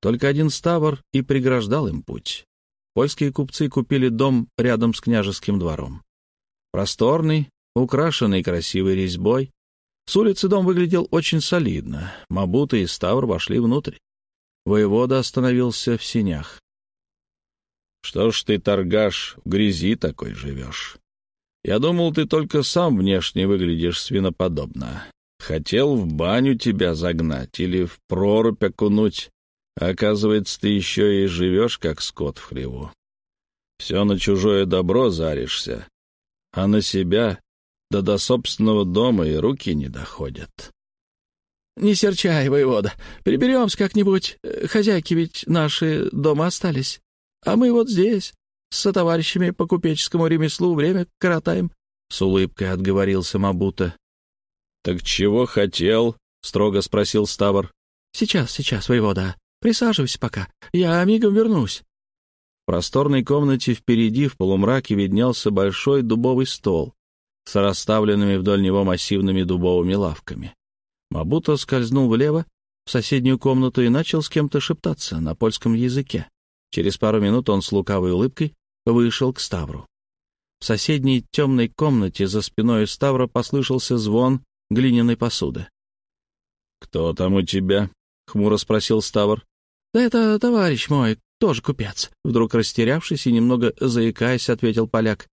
Только один Ставр и преграждал им путь. Польские купцы купили дом рядом с княжеским двором. Просторный, украшенный красивой резьбой. С улицы дом выглядел очень солидно. Мабута и Ставр вошли внутрь. Воевода остановился в синях. Что ж ты, торгаш, в грязи такой живешь? Я думал, ты только сам внешне выглядишь свиноподобно. Хотел в баню тебя загнать или в прорубь окунуть. оказывается, ты еще и живешь, как скот в хлеву. Все на чужое добро заришься, а на себя, да до собственного дома и руки не доходят. — Не серчай, воевода, приберемся как-нибудь. Хозяйки ведь наши дома остались. А мы вот здесь, с товарищами по купеческому ремеслу, время коротаем», — с улыбкой отговорился Мабута. «Так чего хотел?» — строго спросил Ставр. «Сейчас, сейчас, воевода. Присаживайся пока. Я мигом вернусь». В просторной комнате впереди в полумраке виднелся большой дубовый стол с расставленными вдоль него массивными дубовыми лавками. Мабута скользнул влево, в соседнюю комнату и начал с кем-то шептаться на польском языке. Через пару минут он с лукавой улыбкой вышел к Ставру. В соседней темной комнате за спиной Ставра послышался звон глиняной посуды. «Кто там у тебя?» — хмуро спросил Ставр. «Да это товарищ мой, тоже купец», — вдруг растерявшись и немного заикаясь, ответил поляк.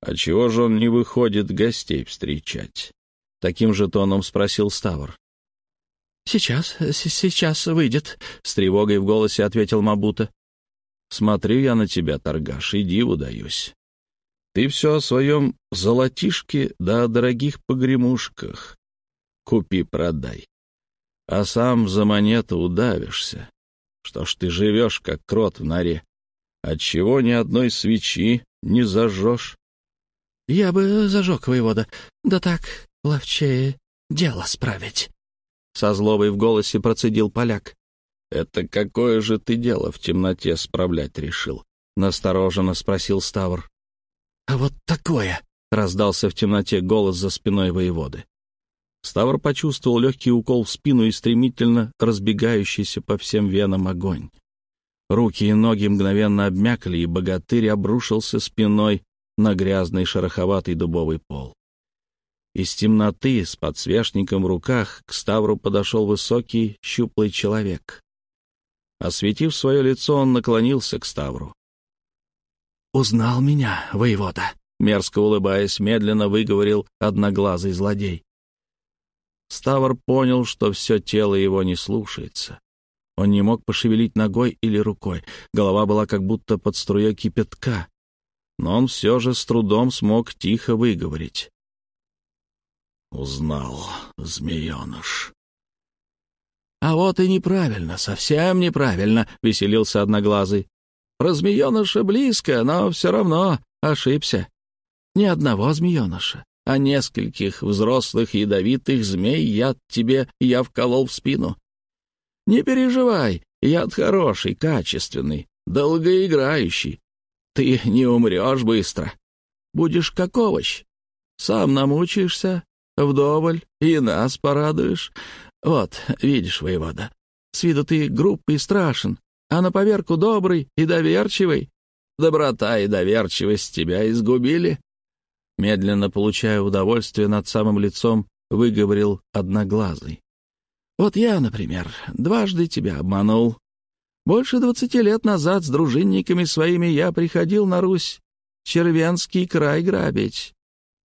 «А чего же он не выходит гостей встречать?» — таким же тоном спросил Ставр. «Сейчас, сейчас выйдет», — с тревогой в голосе ответил Мабута. Смотрю я на тебя, торгаш, и диву даюсь. Ты все о своем золотишке да о дорогих погремушках. Купи-продай. А сам за монету удавишься. Что ж ты живешь, как крот в норе? Отчего ни одной свечи не зажжешь? — Я бы зажег, воевода, да так ловчее дело справить. Со злобой в голосе процедил поляк. «Это какое же ты дело в темноте справлять решил?» — настороженно спросил Ставр. «А вот такое!» — раздался в темноте голос за спиной воеводы. Ставр почувствовал легкий укол в спину и стремительно разбегающийся по всем венам огонь. Руки и ноги мгновенно обмякли, и богатырь обрушился спиной на грязный шероховатый дубовый пол. Из темноты с подсвечником в руках к Ставру подошел высокий, щуплый человек. Осветив свое лицо, он наклонился к Ставру. «Узнал меня, воевода?» — мерзко улыбаясь, медленно выговорил одноглазый злодей. Ставр понял, что все тело его не слушается. Он не мог пошевелить ногой или рукой. Голова была как будто под струей кипятка. Но он все же с трудом смог тихо выговорить. «Узнал, змееныш». «А вот и неправильно, совсем неправильно», — веселился Одноглазый. «Про змееныша близко, но все равно ошибся. Ни одного змееныша, а нескольких взрослых ядовитых змей яд тебе я вколол в спину. Не переживай, яд хороший, качественный, долгоиграющий. Ты не умрешь быстро. Будешь как овощ. Сам намучаешься вдоволь и нас порадуешь. Вот, видишь, воевода, с виду ты груб и страшен, а на поверку добрый и доверчивый. Доброта и доверчивость тебя изгубили. Медленно получая удовольствие над самым лицом, выговорил одноглазый. Вот я, например, дважды тебя обманул. Больше двадцати лет назад с дружинниками своими я приходил на Русь Червенский край грабить.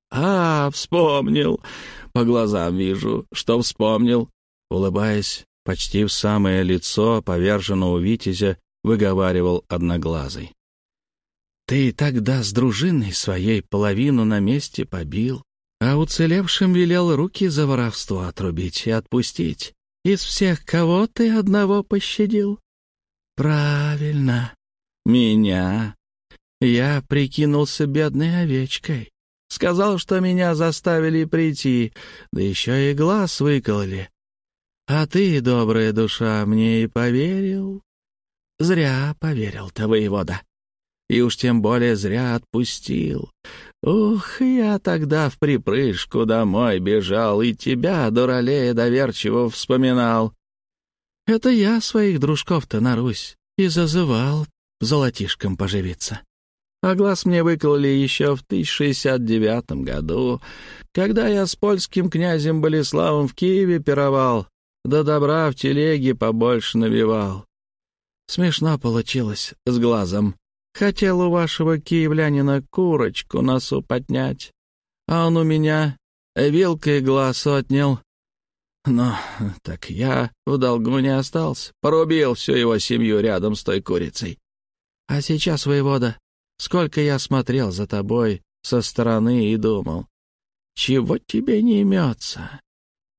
А, вспомнил. По глазам вижу, что вспомнил. Улыбаясь, почти в самое лицо поверженного витязя, выговаривал одноглазый. Ты тогда с дружиной своей половину на месте побил, а уцелевшим велел руки за воровство отрубить и отпустить. Из всех кого ты одного пощадил? Правильно, меня. Я прикинулся бедной овечкой. Сказал, что меня заставили прийти, да еще и глаз выкололи. А ты, добрая душа, мне и поверил. Зря поверил-то, воевода. И уж тем более зря отпустил. Ух, я тогда в припрыжку домой бежал и тебя, дуралея, доверчиво вспоминал. Это я своих дружков-то на Русь и зазывал золотишком поживиться. А глаз мне выкололи еще в 1069 году, когда я с польским князем Болеславом в Киеве пировал, да добра в телеге побольше навевал. Смешно получилось с глазом. Хотел у вашего киевлянина курочку носу поднять, а он у меня вилкой глаз отнял. Но так я в долгу не остался, порубил всю его семью рядом с той курицей. А сейчас, воевода, сколько я смотрел за тобой со стороны и думал, чего тебе не имется?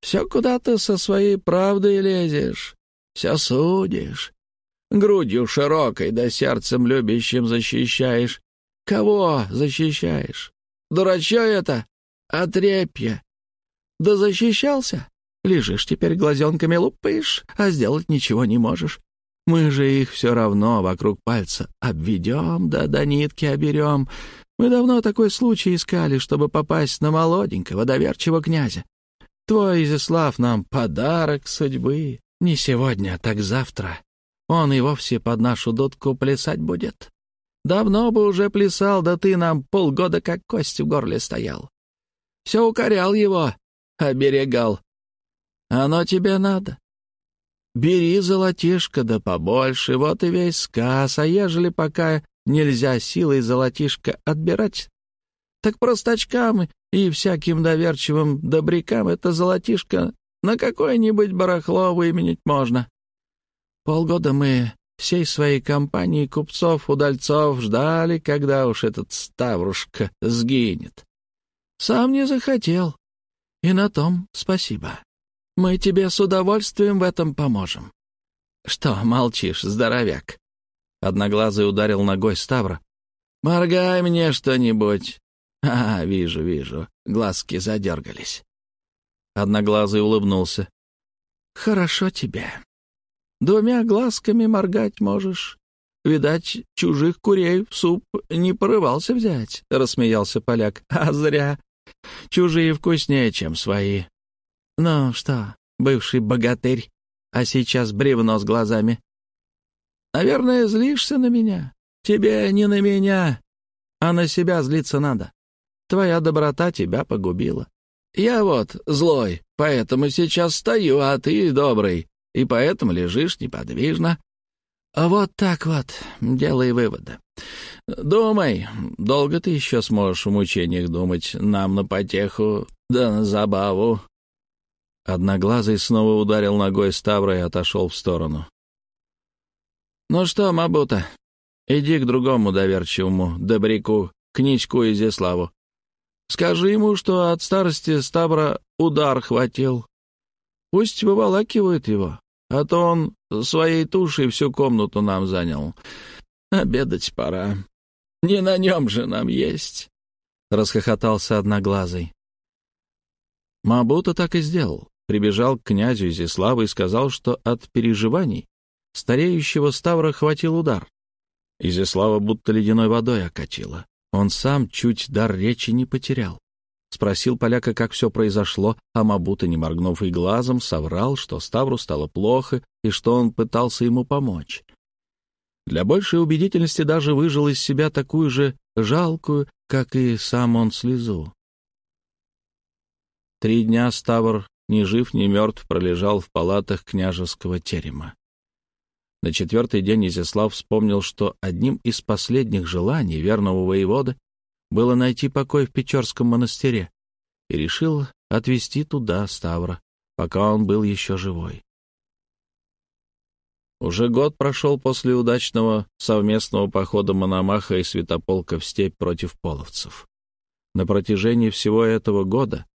Все куда ты со своей правдой лезешь, все судишь, Грудью широкой да сердцем любящим защищаешь. Кого защищаешь? Дурачье это? Отрепье. Да защищался? Лежишь теперь глазенками лупаешь, а сделать ничего не можешь. Мы же их все равно вокруг пальца обведем, да до нитки оберем. Мы давно такой случай искали, чтобы попасть на молоденького, доверчивого князя. Твой Изяслав нам подарок судьбы. Не сегодня, так завтра. Он и вовсе под нашу дудку плясать будет. Давно бы уже плясал, да ты нам полгода как кость в горле стоял. Все укорял его, оберегал. Оно тебе надо. Бери золотишко да побольше, вот и весь сказ, а ежели пока нельзя силой золотишко отбирать, так простачкам и всяким доверчивым добрякам это золотишко на какое-нибудь барахло выменить можно. Полгода мы всей своей компанией купцов-удальцов ждали, когда уж этот Ставрушка сгинет. Сам не захотел. И на том спасибо. Мы тебе с удовольствием в этом поможем. Что молчишь, здоровяк? Одноглазый ударил ногой Ставра. Моргай мне что-нибудь. А, вижу, вижу. Глазки задергались. Одноглазый улыбнулся. Хорошо тебе. Двумя глазками моргать можешь. Видать, чужих курей в суп не порывался взять, — рассмеялся поляк. А зря. Чужие вкуснее, чем свои. Ну что, бывший богатырь, а сейчас бревно с глазами. Наверное, злишься на меня? Тебе не на меня, а на себя злиться надо. Твоя доброта тебя погубила. Я вот злой, поэтому сейчас стою, а ты добрый, и поэтому лежишь неподвижно. Вот так вот, делай выводы. Думай, долго ты еще сможешь в мучениях думать, нам на потеху, да на забаву. Одноглазый снова ударил ногой Ставра и отошел в сторону. «Ну что, Мабута, иди к другому доверчивому добряку, книжку Изяславу. Скажи ему, что от старости Ставра удар хватил. Пусть выволакивают его, а то он своей тушей всю комнату нам занял. Обедать пора. Не на нем же нам есть!» — расхохотался Одноглазый. Мабута так и сделал. Прибежал к князю Изяславу и сказал, что от переживаний стареющего Ставра хватил удар. Изяслава будто ледяной водой окатила. Он сам чуть дар речи не потерял. Спросил поляка, как все произошло, а Мабута, не моргнув и глазом, соврал, что Ставру стало плохо и что он пытался ему помочь. Для большей убедительности даже выжил из себя такую же жалкую, как и сам он, слезу. Три дня Ставр, ни жив, ни мертв, пролежал в палатах княжеского терема. На четвертый день Изяслав вспомнил, что одним из последних желаний верного воевода было найти покой в Печорском монастыре, и решил отвезти туда Ставра, пока он был еще живой. Уже год прошел после удачного совместного похода Мономаха и Святополка в степь против половцев. На протяжении всего этого года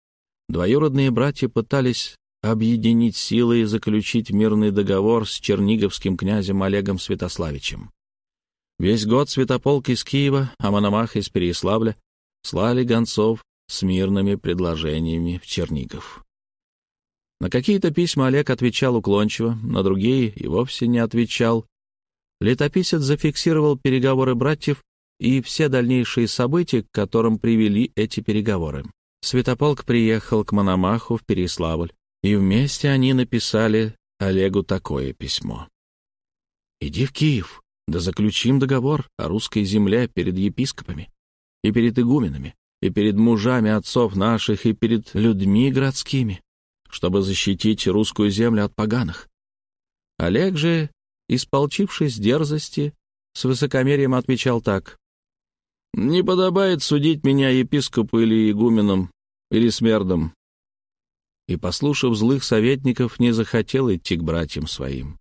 двоюродные братья пытались объединить силы и заключить мирный договор с черниговским князем Олегом Святославичем. Весь год Святополк из Киева, а Мономах из Переяславля слали гонцов с мирными предложениями в Чернигов. На какие-то письма Олег отвечал уклончиво, на другие и вовсе не отвечал. Летописец зафиксировал переговоры братьев и все дальнейшие события, к которым привели эти переговоры. Святополк приехал к Мономаху в Переславль, и вместе они написали Олегу такое письмо. «Иди в Киев, да заключим договор о русской земле перед епископами и перед игуменами, и перед мужами отцов наших, и перед людьми городскими, чтобы защитить русскую землю от поганых. Олег же, исполчившись дерзости, с высокомерием отвечал так. «Не подобает судить меня епископу или игуменом, или смердом». И, послушав злых советников, не захотел идти к братьям своим.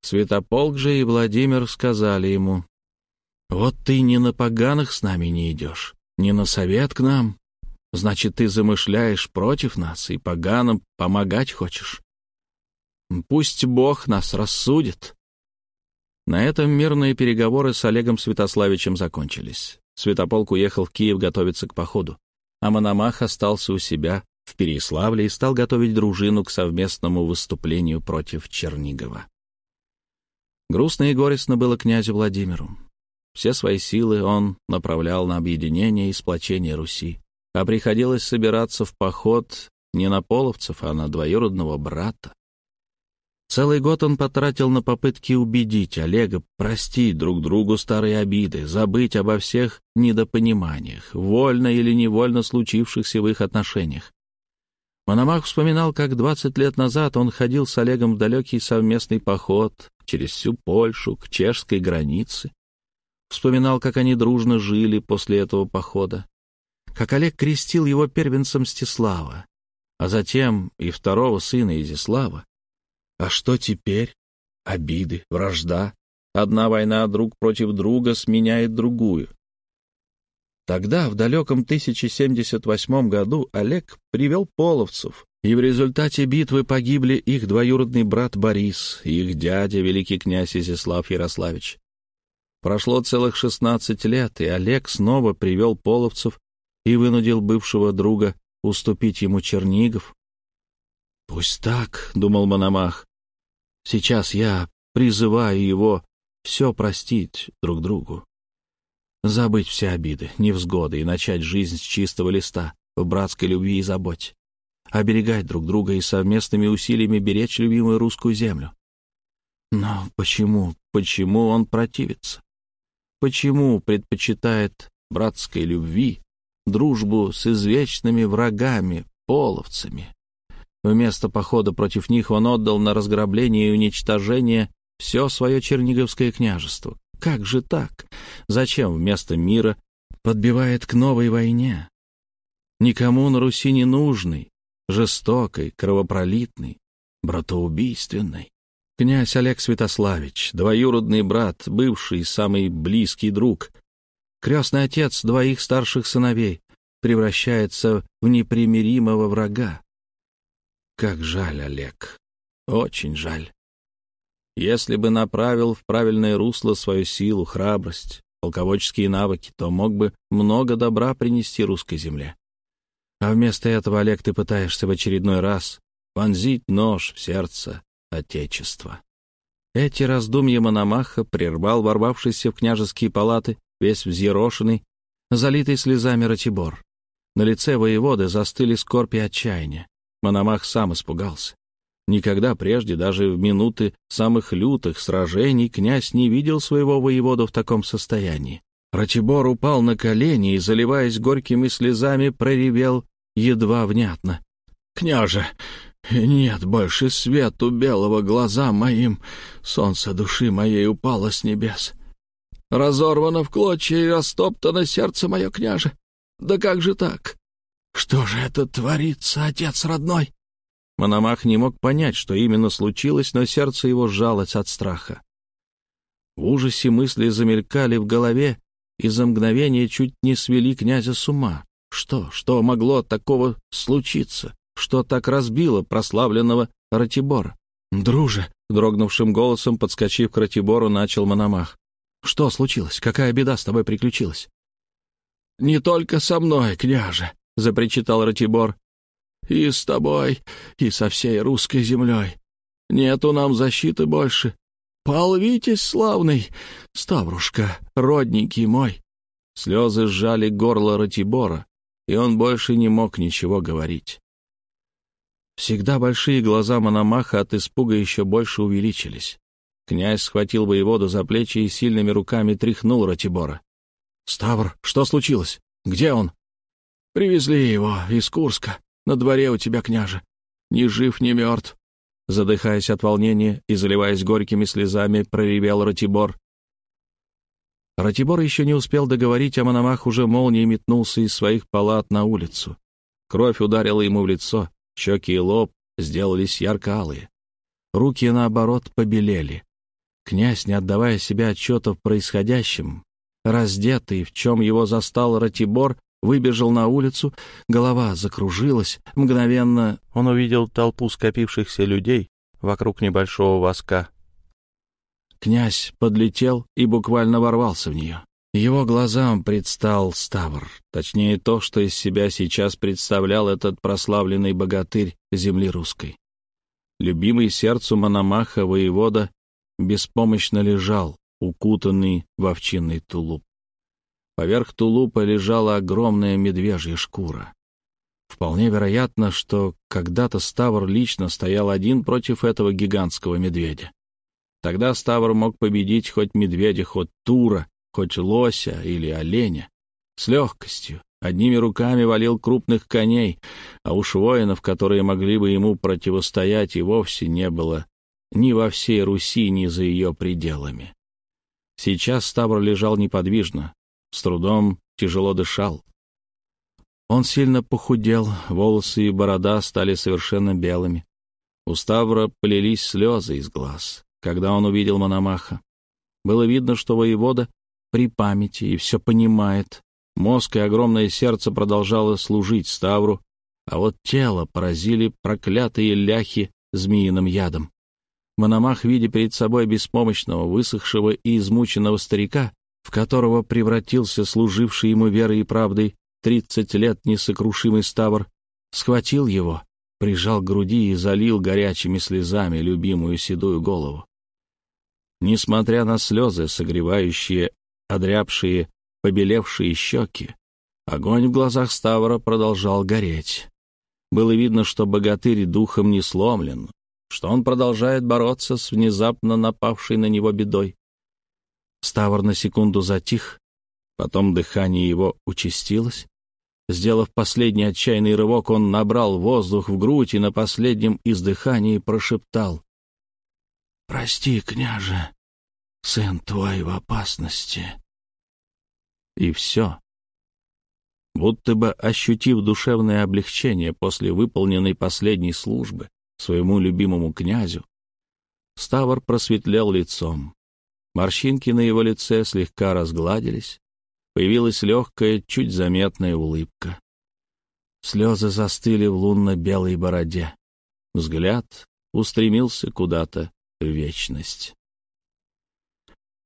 Святополк же и Владимир сказали ему, «Вот ты не на поганых с нами не идешь, не на совет к нам. Значит, ты замышляешь против нас и поганым помогать хочешь. Пусть Бог нас рассудит». На этом мирные переговоры с Олегом Святославичем закончились. Святополк уехал в Киев готовиться к походу, а Мономах остался у себя в Переславле и стал готовить дружину к совместному выступлению против Чернигова. Грустно и горестно было князю Владимиру. Все свои силы он направлял на объединение и сплочение Руси, а приходилось собираться в поход не на половцев, а на двоюродного брата. Целый год он потратил на попытки убедить Олега простить друг другу старые обиды, забыть обо всех недопониманиях, вольно или невольно случившихся в их отношениях. Мономах вспоминал, как 20 лет назад он ходил с Олегом в далекий совместный поход через всю Польшу к чешской границе. Вспоминал, как они дружно жили после этого похода, как Олег крестил его первенцем Стеслава, а затем и второго сына Изяслава. А что теперь? Обиды, вражда. Одна война друг против друга сменяет другую. Тогда, в далеком 1078 году, Олег привел половцев, и в результате битвы погибли их двоюродный брат Борис и их дядя, великий князь Изяслав Ярославич. Прошло целых 16 лет, и Олег снова привел половцев и вынудил бывшего друга уступить ему Чернигов. «Пусть так», — думал Мономах. Сейчас я призываю его все простить друг другу. Забыть все обиды, невзгоды и начать жизнь с чистого листа, в братской любви и заботе. Оберегать друг друга и совместными усилиями беречь любимую русскую землю. Но почему, почему он противится? Почему предпочитает братской любви дружбу с извечными врагами, половцами? Вместо похода против них он отдал на разграбление и уничтожение все свое Черниговское княжество. Как же так? Зачем вместо мира подбивает к новой войне? Никому на Руси не нужный, жестокой, кровопролитной, братоубийственной. Князь Олег Святославич, двоюродный брат, бывший самый близкий друг, крестный отец двоих старших сыновей, превращается в непримиримого врага. Как жаль, Олег, очень жаль. Если бы направил в правильное русло свою силу, храбрость, полководческие навыки, то мог бы много добра принести русской земле. А вместо этого, Олег, ты пытаешься в очередной раз вонзить нож в сердце Отечества. Эти раздумья Мономаха прервал ворвавшийся в княжеские палаты, весь взъерошенный, залитый слезами Ратибор. На лице воеводы застыли скорбь и отчаяние. Мономах сам испугался. Никогда прежде, даже в минуты самых лютых сражений, князь не видел своего воевода в таком состоянии. Ратибор упал на колени и, заливаясь горькими слезами, проревел едва внятно. «Княже, нет больше свету белого глаза моим, солнце души моей упало с небес. Разорвано в клочья и растоптано сердце мое, княже. Да как же так? Что же это творится, отец родной?» Мономах не мог понять, что именно случилось, но сердце его сжалось от страха. В ужасе мысли замелькали в голове, и за мгновение чуть не свели князя с ума. Что, что могло такого случиться? Что так разбило прославленного Ратибора? «Друже!» — дрогнувшим голосом, подскочив к Ратибору, начал Мономах. «Что случилось? Какая беда с тобой приключилась?» «Не только со мной, княже!» — запричитал Ратибор. «И с тобой, и со всей русской землей. Нету нам защиты больше. Пал Витязь славный, Ставрушка, родненький мой». Слезы сжали горло Ратибора, и он больше не мог ничего говорить. Всегда большие глаза Мономаха от испуга еще больше увеличились. Князь схватил воеводу за плечи и сильными руками тряхнул Ратибора. «Ставр, что случилось? Где он?» «Привезли его из Курска. На дворе у тебя, княже. Ни жив, ни мертв задыхаясь от волнения и заливаясь горькими слезами, проревел Ратибор. Ратибор еще не успел договорить, а Мономах уже молнией метнулся из своих палат на улицу. Кровь ударила ему в лицо, щеки и лоб сделались ярко-алые. Руки, наоборот, побелели. Князь, не отдавая себе отчета в происходящем, раздетый, в чем его застал Ратибор, выбежал на улицу, голова закружилась. Мгновенно он увидел толпу скопившихся людей вокруг небольшого воска. Князь подлетел и буквально ворвался в нее. Его глазам предстал Ставр, точнее то, что из себя сейчас представлял этот прославленный богатырь земли русской. Любимый сердцу Мономаха воевода беспомощно лежал, укутанный в овчинный тулуп. Поверх тулупа лежала огромная медвежья шкура. Вполне вероятно, что когда-то Ставр лично стоял один против этого гигантского медведя. Тогда Ставр мог победить хоть медведя, хоть тура, хоть лося или оленя. С легкостью, одними руками валил крупных коней, а уж воинов, которые могли бы ему противостоять, и вовсе не было ни во всей Руси, ни за ее пределами. Сейчас Ставр лежал неподвижно, с трудом тяжело дышал. Он сильно похудел, волосы и борода стали совершенно белыми. У Ставра полились слезы из глаз, когда он увидел Мономаха. Было видно, что воевода при памяти и все понимает. Мозг и огромное сердце продолжало служить Ставру, а вот тело поразили проклятые ляхи змеиным ядом. Мономах, видя перед собой беспомощного, высохшего и измученного старика, в которого превратился служивший ему верой и правдой тридцать лет несокрушимый Ставр, схватил его прижал к груди и залил горячими слезами любимую седую голову. Несмотря на слезы, согревающие, одрябшие, побелевшие щеки, огонь в глазах Ставра продолжал гореть. Было видно, что богатырь духом не сломлен, что он продолжает бороться с внезапно напавшей на него бедой. Ставр на секунду затих, потом дыхание его участилось. Сделав последний отчаянный рывок, он набрал воздух в грудь и на последнем издыхании прошептал. «Прости, княже, сын твой в опасности». И все. Будто бы ощутив душевное облегчение после выполненной последней службы своему любимому князю, Ставр просветлел лицом. Морщинки на его лице слегка разгладились, появилась легкая, чуть заметная улыбка. Слезы застыли в лунно-белой бороде. Взгляд устремился куда-то в вечность.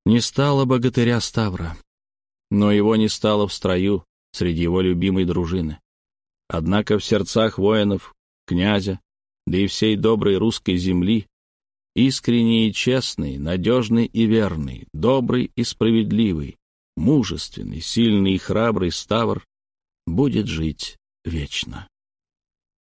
Не стало богатыря Ставра, но его не стало в строю среди его любимой дружины. Однако в сердцах воинов, князя, да и всей доброй русской земли, искренний и честный, надежный и верный, добрый и справедливый, мужественный, сильный и храбрый Ставр будет жить вечно.